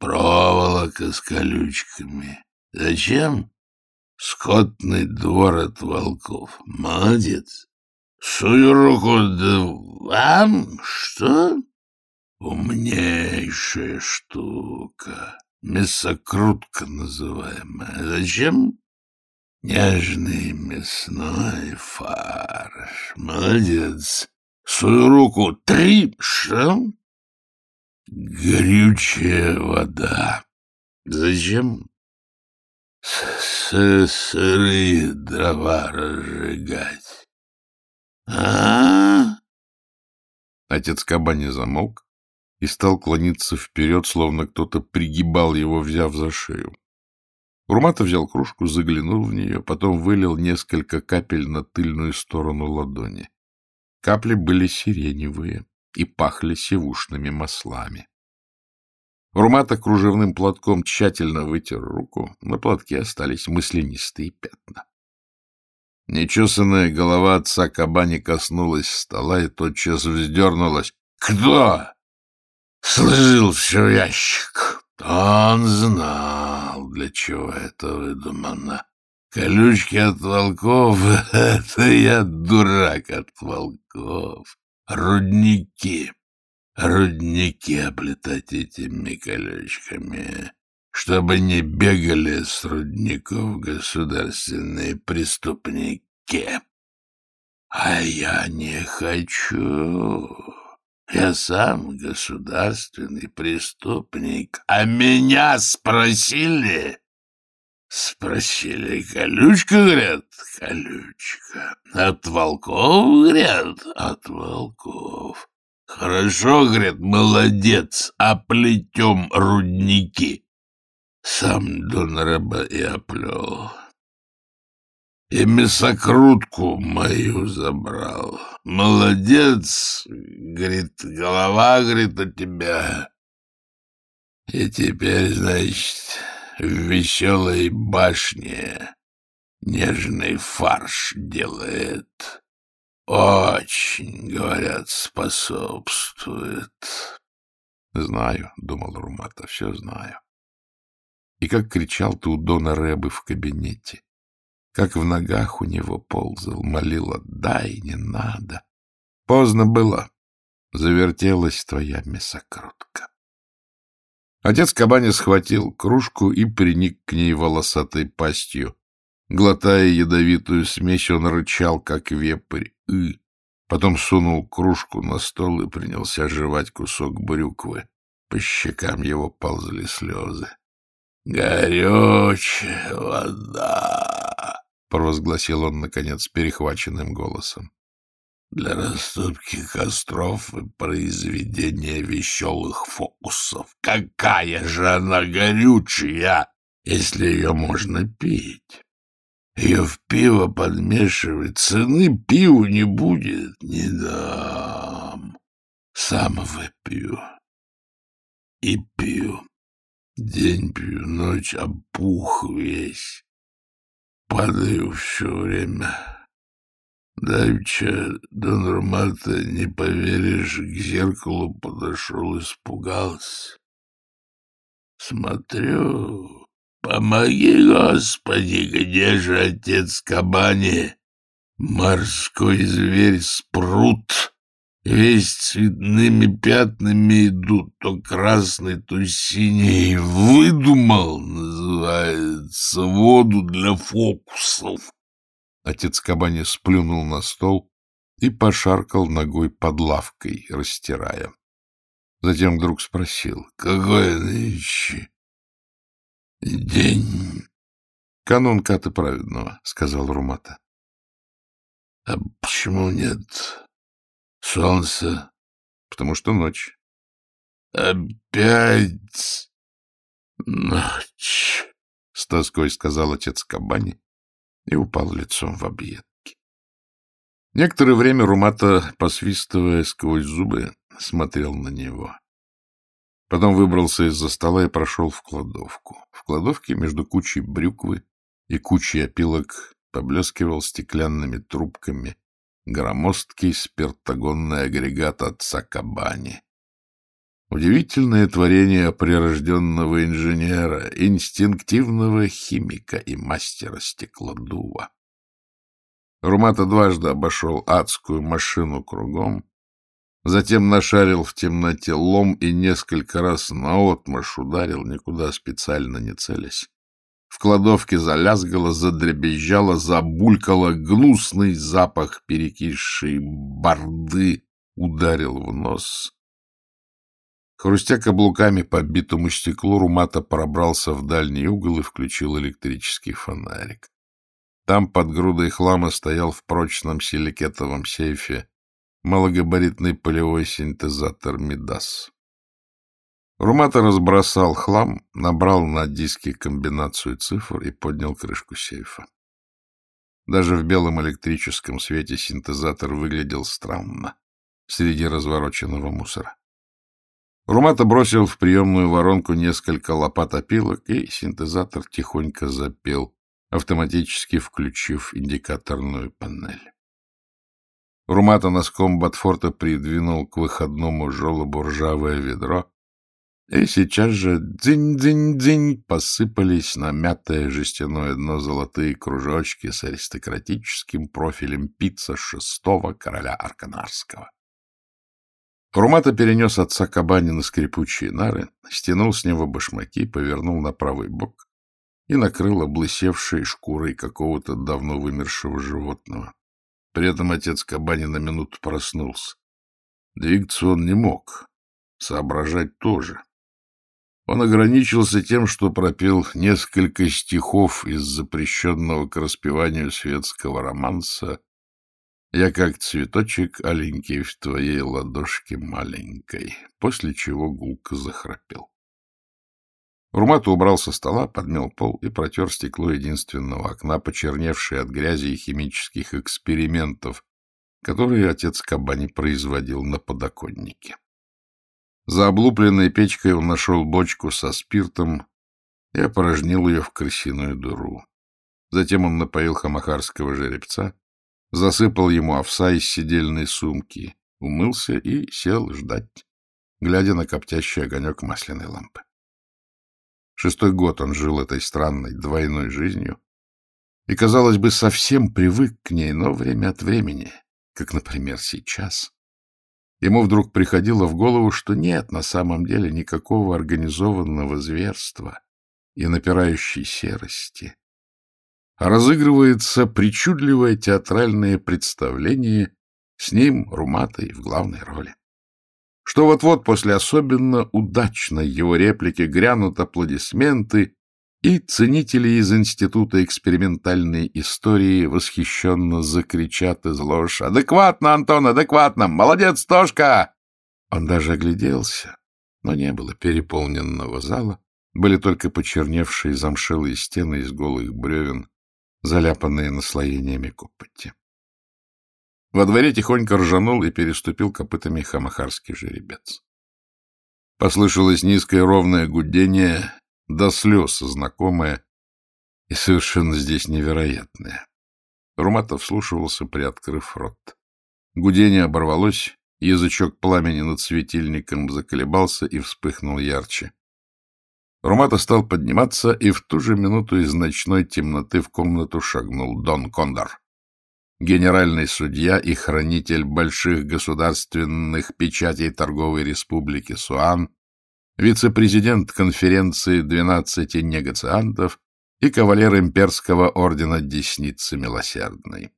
Проволока с колючками. Зачем? Скотный двор от волков. Молодец. Сую руку да вам? Что? Умнейшая штука. Мясокрутка называемая. Зачем? Нежный мясной фарш. Молодец. Свою руку три. Что? Горючая вода. Зачем? С Сырые дрова разжигать. А? Отец Кабани замолк, и стал клониться вперед, словно кто-то пригибал его, взяв за шею. Урмата взял кружку, заглянул в нее, потом вылил несколько капель на тыльную сторону ладони. Капли были сиреневые и пахли сивушными маслами. Урмата кружевным платком тщательно вытер руку, на платке остались мысленистые пятна. Нечесанная голова отца Кабани коснулась стола и тотчас вздернулась. «Кто?» сложил все в ящик. Он знал, для чего это выдумано. Колючки от волков — это я дурак от волков. Рудники. Рудники облетать этими колючками, чтобы не бегали с рудников государственные преступники. А я не хочу. Я сам государственный преступник, а меня спросили... Спросили, колючка, говорят, колючка. От волков, говорят, от волков. Хорошо, говорят, молодец, оплетем рудники. Сам Донраба и оплел и мясокрутку мою забрал. Молодец, говорит, голова, говорит, у тебя. И теперь, значит, в веселой башне нежный фарш делает. Очень, говорят, способствует. Знаю, — думал Румата, — все знаю. И как кричал ты у Дона Рэбы в кабинете, как в ногах у него ползал, молил «отдай, не надо». Поздно было, завертелась твоя мясокрутка. Отец Кабани схватил кружку и приник к ней волосатой пастью. Глотая ядовитую смесь, он рычал, как вепрь, и потом сунул кружку на стол и принялся жевать кусок брюквы. По щекам его ползали слезы. — Горючая вода! — провозгласил он, наконец, перехваченным голосом для растопки костров и произведения веселых фокусов. Какая же она горючая, если ее можно пить? Ее в пиво подмешивать, цены пиву не будет, не дам. Сам выпью и пью. День пью, ночь опух весь. Падаю все время Давеча Дон Ромата, не поверишь, к зеркалу подошел, испугался. Смотрю, помоги, Господи, где же отец Кабани? Морской зверь спрут, весь цветными пятнами идут, то красный, то синий. Выдумал, называется, воду для фокусов. Отец Кабани сплюнул на стол и пошаркал ногой под лавкой, растирая. Затем вдруг спросил, какой нынче день? Канун Ката Праведного, — сказал Румата. — А почему нет солнца? — Потому что ночь. — Опять ночь, — с тоской сказал отец Кабани и упал лицом в объедки. Некоторое время Румата, посвистывая сквозь зубы, смотрел на него. Потом выбрался из-за стола и прошел в кладовку. В кладовке между кучей брюквы и кучей опилок поблескивал стеклянными трубками громоздкий спиртогонный агрегат отца Кабани. Удивительное творение прирожденного инженера, инстинктивного химика и мастера стеклодува. Румата дважды обошел адскую машину кругом, затем нашарил в темноте лом и несколько раз наотмашь ударил, никуда специально не целясь. В кладовке залязгало, задребезжало, забулькало, гнусный запах перекисшей борды ударил в нос. Хрустя каблуками по битому стеклу, Румата пробрался в дальний угол и включил электрический фонарик. Там под грудой хлама стоял в прочном силикетовом сейфе малогабаритный полевой синтезатор «Мидас». Румата разбросал хлам, набрал на диске комбинацию цифр и поднял крышку сейфа. Даже в белом электрическом свете синтезатор выглядел странно среди развороченного мусора. Румата бросил в приемную воронку несколько лопат опилок, и синтезатор тихонько запел, автоматически включив индикаторную панель. Румата носком Батфорта придвинул к выходному желобу ржавое ведро, и сейчас же дзинь-дзинь-дзинь посыпались на мятое жестяное дно золотые кружочки с аристократическим профилем пицца шестого короля Арканарского. Румата перенес отца Кабани на скрипучие нары, стянул с него башмаки, повернул на правый бок и накрыл облысевшей шкурой какого-то давно вымершего животного. При этом отец Кабани на минуту проснулся. Двигаться он не мог, соображать тоже. Он ограничился тем, что пропел несколько стихов из запрещенного к распеванию светского романса я как цветочек аленький в твоей ладошке маленькой, после чего гулко захрапел. Урмат убрал со стола, подмел пол и протер стекло единственного окна, почерневшее от грязи и химических экспериментов, которые отец Кабани производил на подоконнике. За облупленной печкой он нашел бочку со спиртом и опорожнил ее в крысиную дыру. Затем он напоил хамахарского жеребца, засыпал ему овса из сидельной сумки, умылся и сел ждать, глядя на коптящий огонек масляной лампы. Шестой год он жил этой странной двойной жизнью. И, казалось бы, совсем привык к ней, но время от времени, как, например, сейчас, ему вдруг приходило в голову, что нет на самом деле никакого организованного зверства и напирающей серости, а разыгрывается причудливое театральное представление с ним, Руматой, в главной роли. Что вот-вот после особенно удачной его реплики грянут аплодисменты, и ценители из Института экспериментальной истории восхищенно закричат из лож «Адекватно, Антон, адекватно! Молодец, Тошка!» Он даже огляделся, но не было переполненного зала, были только почерневшие замшелые стены из голых бревен, заляпанные наслоениями копоти. Во дворе тихонько ржанул и переступил копытами хамахарский жеребец. Послышалось низкое ровное гудение, до слез знакомое и совершенно здесь невероятное. Руматов слушался, приоткрыв рот. Гудение оборвалось, язычок пламени над светильником заколебался и вспыхнул ярче. Румата стал подниматься, и в ту же минуту из ночной темноты в комнату шагнул Дон Кондор. Генеральный судья и хранитель больших государственных печатей Торговой Республики Суан, вице-президент конференции 12 негациантов и кавалер имперского ордена Десницы Милосердной.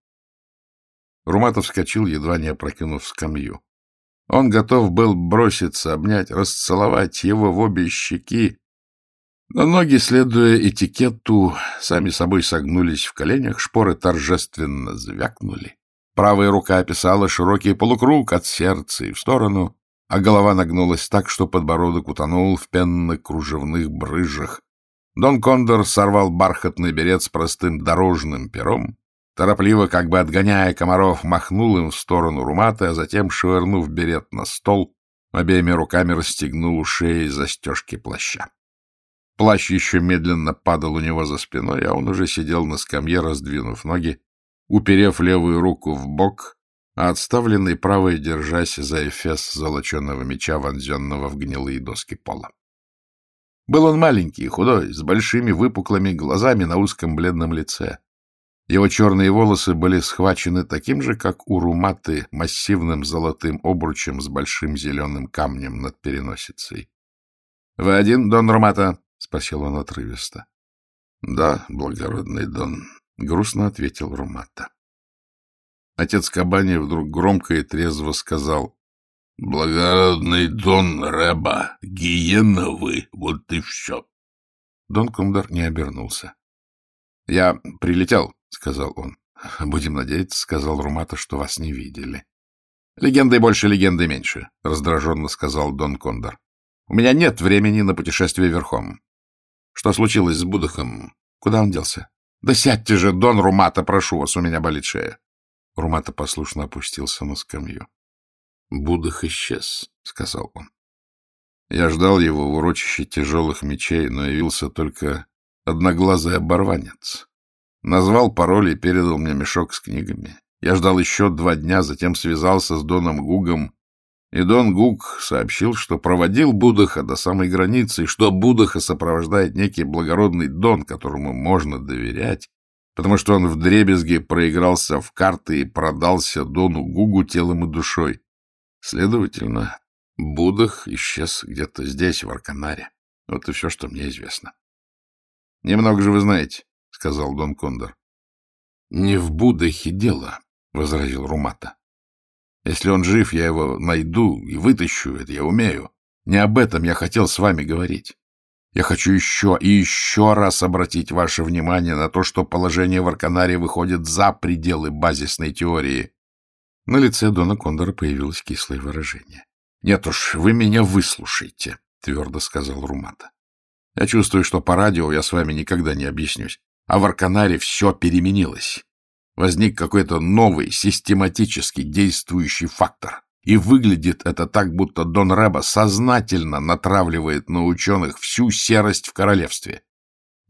Руматов вскочил, едва не опрокинув скамью. Он готов был броситься, обнять, расцеловать его в обе щеки, но ноги, следуя этикету, сами собой согнулись в коленях, шпоры торжественно звякнули. Правая рука описала широкий полукруг от сердца и в сторону, а голова нагнулась так, что подбородок утонул в пенно-кружевных брыжах. Дон Кондор сорвал бархатный берет с простым дорожным пером, торопливо, как бы отгоняя комаров, махнул им в сторону румата, а затем, швырнув берет на стол, обеими руками расстегнул шеи застежки плаща. Плащ еще медленно падал у него за спиной, а он уже сидел на скамье, раздвинув ноги, уперев левую руку в бок, а отставленной правой держась за эфес золоченого меча, вонзенного в гнилые доски пола. Был он маленький, худой, с большими выпуклыми глазами на узком бледном лице. Его черные волосы были схвачены таким же, как у руматы, массивным золотым обручем с большим зеленым камнем над переносицей. — Вы один, Дон Румата? — спросил он отрывисто. — Да, благородный Дон, — грустно ответил Румата. Отец Кабани вдруг громко и трезво сказал. — Благородный Дон Рэба, гиена вы, вот и все. Дон Кундер не обернулся. — Я прилетел, — сказал он. — Будем надеяться, — сказал Румата, — что вас не видели. — Легенды больше, легенды меньше, — раздраженно сказал Дон Кондор. — У меня нет времени на путешествие верхом. Что случилось с Будахом? Куда он делся? Да сядьте же, Дон Румата, прошу вас, у меня болит шея. Румата послушно опустился на скамью. Будах исчез, — сказал он. Я ждал его в урочище тяжелых мечей, но явился только одноглазый оборванец. Назвал пароль и передал мне мешок с книгами. Я ждал еще два дня, затем связался с Доном Гугом и Дон Гук сообщил, что проводил Будаха до самой границы, и что Будаха сопровождает некий благородный Дон, которому можно доверять, потому что он в дребезге проигрался в карты и продался Дону Гугу телом и душой. Следовательно, Будах исчез где-то здесь, в Арканаре. Вот и все, что мне известно. — Немного же вы знаете, — сказал Дон Кондор. — Не в Будахе дело, — возразил Румата. Если он жив, я его найду и вытащу, это я умею. Не об этом я хотел с вами говорить. Я хочу еще и еще раз обратить ваше внимание на то, что положение в Арканаре выходит за пределы базисной теории. На лице Дона Кондора появилось кислое выражение. — Нет уж, вы меня выслушайте, — твердо сказал Румата. — Я чувствую, что по радио я с вами никогда не объяснюсь. А в Арканаре все переменилось возник какой-то новый, систематически действующий фактор. И выглядит это так, будто Дон Рэба сознательно натравливает на ученых всю серость в королевстве.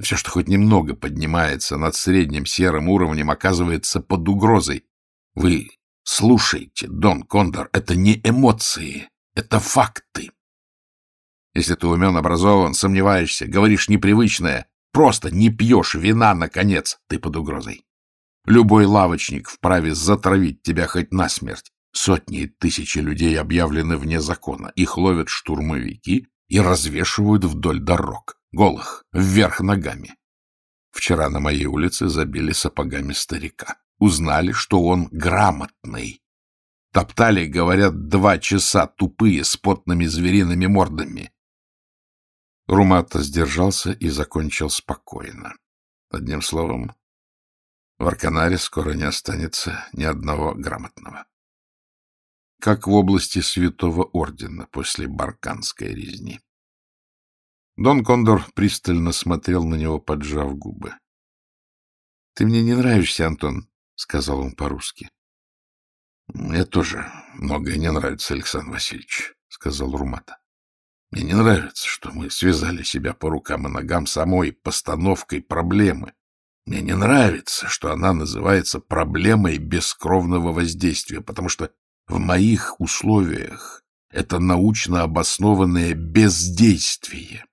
Все, что хоть немного поднимается над средним серым уровнем, оказывается под угрозой. Вы слушайте, Дон Кондор, это не эмоции, это факты. Если ты умен, образован, сомневаешься, говоришь непривычное, просто не пьешь вина, наконец, ты под угрозой. Любой лавочник вправе затравить тебя хоть насмерть. Сотни и тысячи людей объявлены вне закона. Их ловят штурмовики и развешивают вдоль дорог голых, вверх ногами. Вчера на моей улице забили сапогами старика. Узнали, что он грамотный. Топтали, говорят, два часа тупые с потными звериными мордами. Румата сдержался и закончил спокойно. Одним словом, в Арканаре скоро не останется ни одного грамотного. Как в области Святого Ордена после Барканской резни. Дон Кондор пристально смотрел на него, поджав губы. — Ты мне не нравишься, Антон, — сказал он по-русски. — Мне тоже многое не нравится, Александр Васильевич, — сказал Румата. — Мне не нравится, что мы связали себя по рукам и ногам самой постановкой проблемы. Мне не нравится, что она называется проблемой бескровного воздействия, потому что в моих условиях это научно обоснованное бездействие.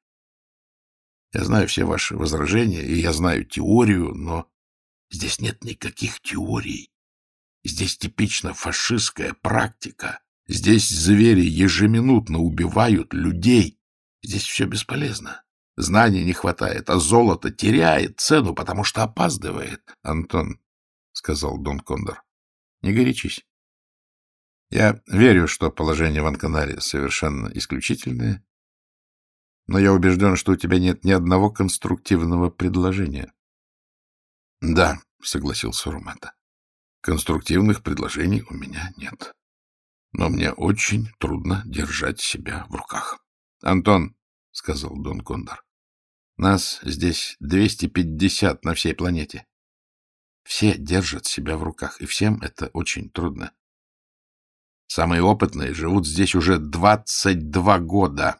Я знаю все ваши возражения, и я знаю теорию, но здесь нет никаких теорий. Здесь типично фашистская практика. Здесь звери ежеминутно убивают людей. Здесь все бесполезно. Знаний не хватает, а золото теряет цену, потому что опаздывает. — Антон, — сказал Дон Кондор, — не горячись. Я верю, что положение в Анканаре совершенно исключительное, но я убежден, что у тебя нет ни одного конструктивного предложения. — Да, — согласился Румата, — конструктивных предложений у меня нет. Но мне очень трудно держать себя в руках. — Антон, — сказал Дон Кондор, — нас здесь 250 на всей планете. Все держат себя в руках, и всем это очень трудно. Самые опытные живут здесь уже 22 года.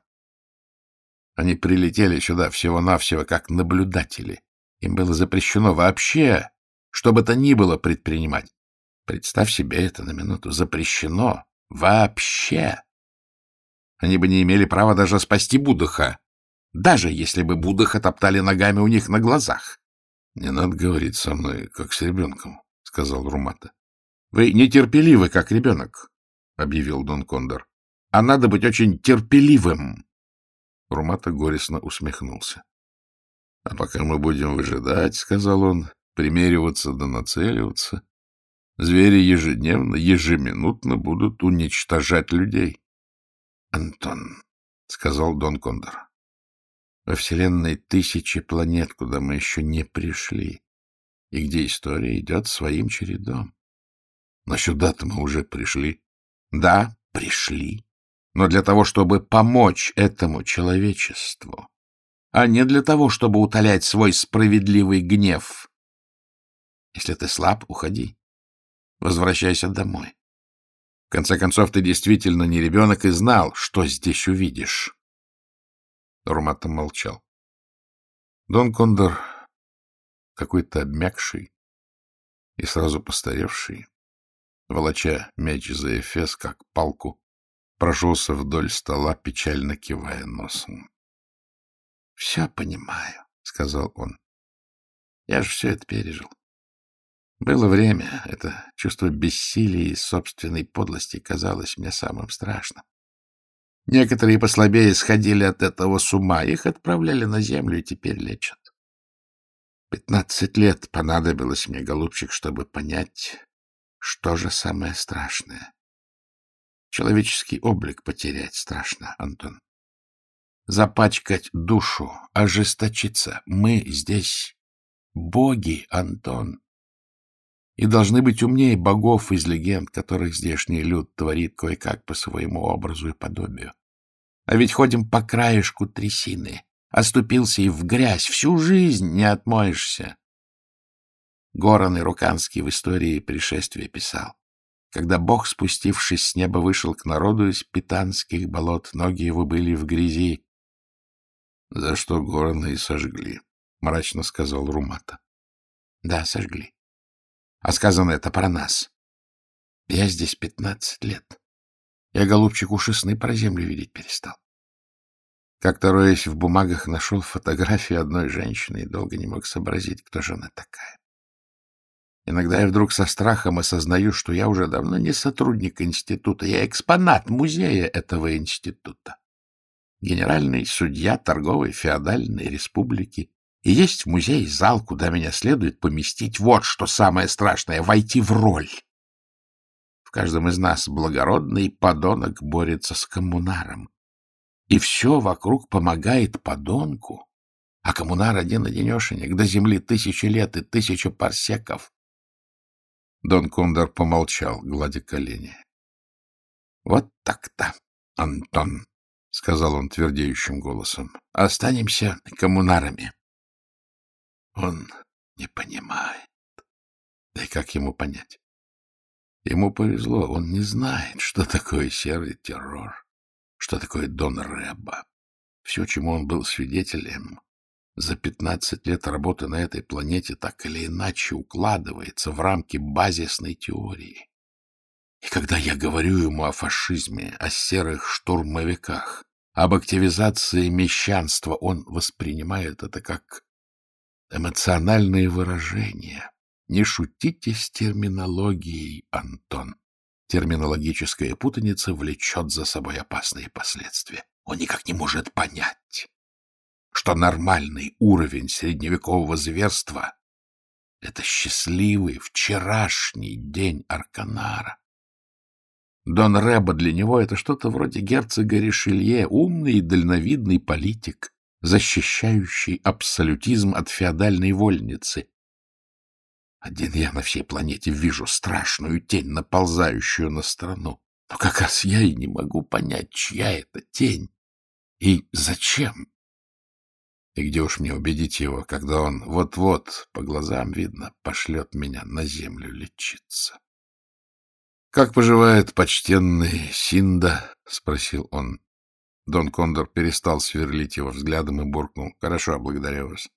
Они прилетели сюда всего-навсего как наблюдатели. Им было запрещено вообще, что бы то ни было предпринимать. Представь себе это на минуту. Запрещено вообще. Они бы не имели права даже спасти Будаха, даже если бы Будаха топтали ногами у них на глазах. — Не надо говорить со мной, как с ребенком, — сказал Румата. — Вы нетерпеливы, как ребенок, — объявил Дон Кондор. — А надо быть очень терпеливым. Румата горестно усмехнулся. — А пока мы будем выжидать, — сказал он, — примериваться да нацеливаться, звери ежедневно, ежеминутно будут уничтожать людей. — Антон, — сказал Дон Кондор, — во Вселенной тысячи планет, куда мы еще не пришли, и где история идет своим чередом. Но сюда-то мы уже пришли. Да, пришли но для того, чтобы помочь этому человечеству, а не для того, чтобы утолять свой справедливый гнев. Если ты слаб, уходи. Возвращайся домой. В конце концов, ты действительно не ребенок и знал, что здесь увидишь. Румата молчал. Дон Кондор, какой-то обмякший и сразу постаревший, волоча мяч за эфес, как палку, прошелся вдоль стола, печально кивая носом. — Все понимаю, — сказал он. — Я же все это пережил. Было время, это чувство бессилия и собственной подлости казалось мне самым страшным. Некоторые послабее сходили от этого с ума, их отправляли на землю и теперь лечат. Пятнадцать лет понадобилось мне, голубчик, чтобы понять, что же самое страшное. Человеческий облик потерять страшно, Антон. Запачкать душу, ожесточиться. Мы здесь боги, Антон. И должны быть умнее богов из легенд, которых здешний люд творит кое-как по своему образу и подобию. А ведь ходим по краешку трясины. Оступился и в грязь. Всю жизнь не отмоешься. Горан Ируканский в истории пришествия писал. когда Бог, спустившись с неба, вышел к народу из питанских болот, ноги его были в грязи. — За что горны и сожгли, — мрачно сказал Румата. — Да, сожгли. А сказано это про нас. Я здесь пятнадцать лет. Я, голубчик, уж сны про землю видеть перестал. Как-то, роясь в бумагах, нашел фотографию одной женщины и долго не мог сообразить, кто же она такая. Иногда я вдруг со страхом осознаю, что я уже давно не сотрудник института, я экспонат музея этого института. Генеральный судья торговой феодальной республики. И есть в музее зал, куда меня следует поместить. Вот что самое страшное — войти в роль. В каждом из нас благородный подонок борется с коммунаром. И все вокруг помогает подонку. А коммунар один-одинешенек, до земли тысячи лет и тысяча парсеков. Дон Кондор помолчал, гладя колени. — Вот так-то, Антон, — сказал он твердеющим голосом. — Останемся коммунарами. Он не понимает. Да и как ему понять? Ему повезло, он не знает, что такое серый террор, что такое Дон Рэба. Все, чему он был свидетелем, за пятнадцать лет работы на этой планете так или иначе укладывается в рамки базисной теории. И когда я говорю ему о фашизме, о серых штурмовиках, об активизации мещанства, он воспринимает это как эмоциональные выражения. Не шутите с терминологией, Антон. Терминологическая путаница влечет за собой опасные последствия. Он никак не может понять, что нормальный уровень средневекового зверства — это счастливый вчерашний день Арканара. Дон Рэба для него — это что-то вроде герцога Ришелье, умный и дальновидный политик, защищающий абсолютизм от феодальной вольницы. Один я на всей планете вижу страшную тень, наползающую на страну. Но как раз я и не могу понять, чья это тень и зачем. И где уж мне убедить его, когда он вот-вот, по глазам видно, пошлет меня на землю лечиться? — Как поживает почтенный Синда? — спросил он. Дон Кондор перестал сверлить его взглядом и буркнул. — Хорошо, благодарю вас.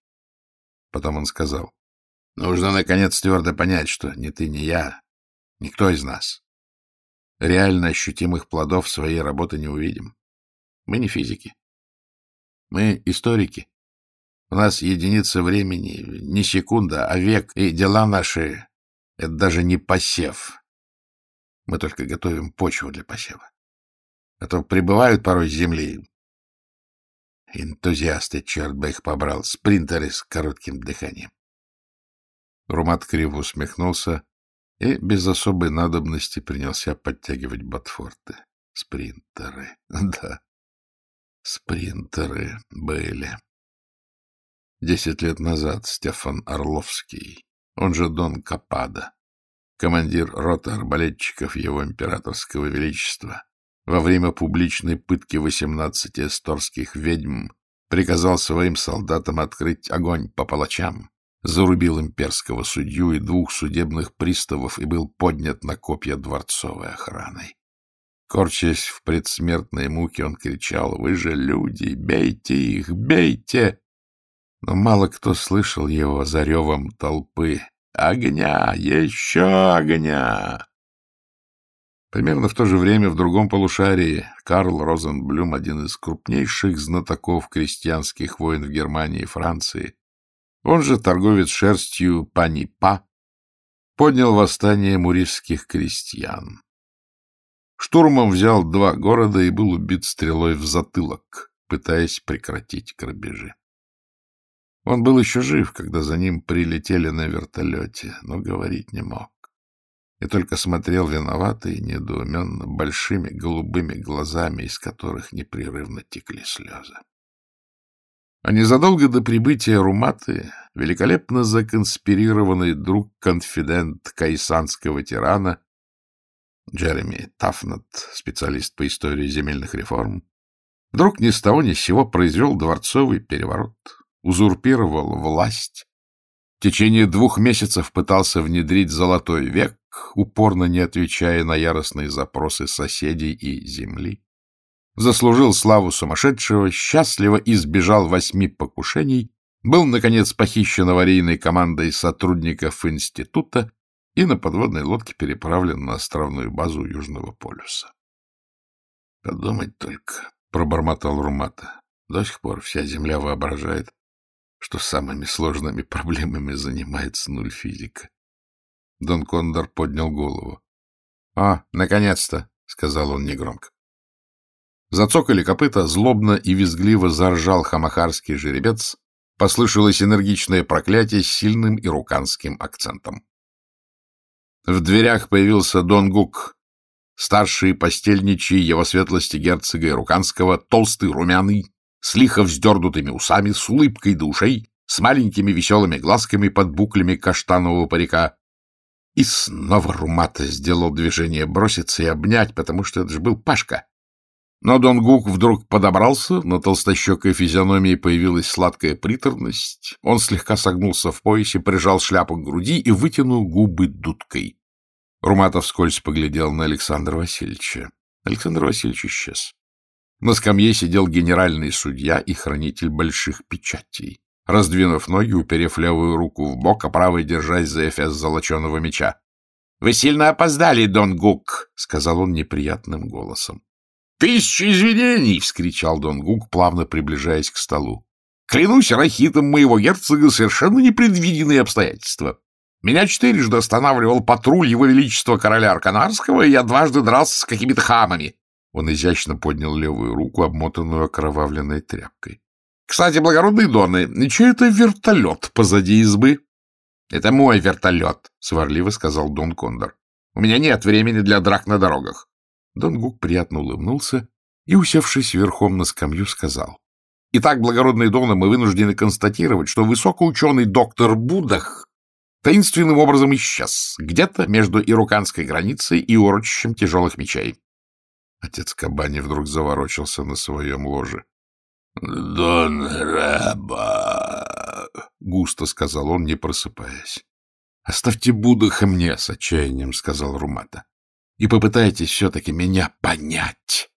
Потом он сказал. — Нужно, наконец, твердо понять, что ни ты, ни я, никто из нас реально ощутимых плодов своей работы не увидим. Мы не физики. Мы историки. У нас единица времени, не секунда, а век, и дела наши — это даже не посев. Мы только готовим почву для посева. А то прибывают порой с земли энтузиасты, черт бы их побрал, спринтеры с коротким дыханием. Румат криво усмехнулся и без особой надобности принялся подтягивать ботфорты. Спринтеры, да, спринтеры были. Десять лет назад Стефан Орловский, он же Дон Капада, командир роты арбалетчиков его императорского величества, во время публичной пытки восемнадцати эсторских ведьм приказал своим солдатам открыть огонь по палачам, зарубил имперского судью и двух судебных приставов и был поднят на копья дворцовой охраной. Корчась в предсмертной муке, он кричал, «Вы же люди! Бейте их! Бейте!» но мало кто слышал его за ревом толпы. «Огня! Еще огня!» Примерно в то же время в другом полушарии Карл Розенблюм, один из крупнейших знатоков крестьянских войн в Германии и Франции, он же торговец шерстью Пани Па, поднял восстание мурийских крестьян. Штурмом взял два города и был убит стрелой в затылок, пытаясь прекратить грабежи. Он был еще жив, когда за ним прилетели на вертолете, но говорить не мог. И только смотрел виновато и недоуменно большими голубыми глазами, из которых непрерывно текли слезы. А незадолго до прибытия Руматы великолепно законспирированный друг-конфидент кайсанского тирана Джереми Тафнат, специалист по истории земельных реформ, вдруг ни с того ни с сего произвел дворцовый переворот, узурпировал власть, в течение двух месяцев пытался внедрить золотой век, упорно не отвечая на яростные запросы соседей и земли, заслужил славу сумасшедшего, счастливо избежал восьми покушений, был, наконец, похищен аварийной командой сотрудников института и на подводной лодке переправлен на островную базу Южного полюса. — Подумать только, — пробормотал Румата. До сих пор вся Земля воображает, что самыми сложными проблемами занимается нуль физика. Дон Кондор поднял голову. — А, наконец-то! — сказал он негромко. Зацокали копыта, злобно и визгливо заржал хамахарский жеребец, послышалось энергичное проклятие с сильным ируканским акцентом. В дверях появился Дон Гук, старший постельничий его светлости герцога Ируканского, толстый, румяный, с лихо вздернутыми усами, с улыбкой до ушей, с маленькими веселыми глазками под буклями каштанового парика. И снова Румата сделал движение броситься и обнять, потому что это же был Пашка. Но Дон Гук вдруг подобрался, на толстощекой физиономии появилась сладкая приторность, он слегка согнулся в поясе, прижал шляпу к груди и вытянул губы дудкой. Руматов вскользь поглядел на Александра Васильевича. Александр Васильевич исчез. На скамье сидел генеральный судья и хранитель больших печатей, раздвинув ноги, уперев левую руку в бок, а правой держась за эфес золоченого меча. — Вы сильно опоздали, Дон Гук, — сказал он неприятным голосом. — Тысяча извинений! — вскричал Дон Гук, плавно приближаясь к столу. — Клянусь рахитом моего герцога совершенно непредвиденные обстоятельства. Меня четырежды останавливал патруль его величества короля Арканарского, и я дважды дрался с какими-то хамами. Он изящно поднял левую руку, обмотанную окровавленной тряпкой. — Кстати, благородные доны, чей это вертолет позади избы? — Это мой вертолет, — сварливо сказал Дон Кондор. — У меня нет времени для драк на дорогах. Дон Гук приятно улыбнулся и, усевшись верхом на скамью, сказал. — Итак, благородные доны, мы вынуждены констатировать, что высокоученый доктор Будах таинственным образом исчез где-то между ируканской границей и урочищем тяжелых мечей. Отец Кабани вдруг заворочился на своем ложе. — Дон Раба! — густо сказал он, не просыпаясь. — Оставьте Будаха мне, — с отчаянием сказал Румата. — И попытайтесь все-таки меня понять.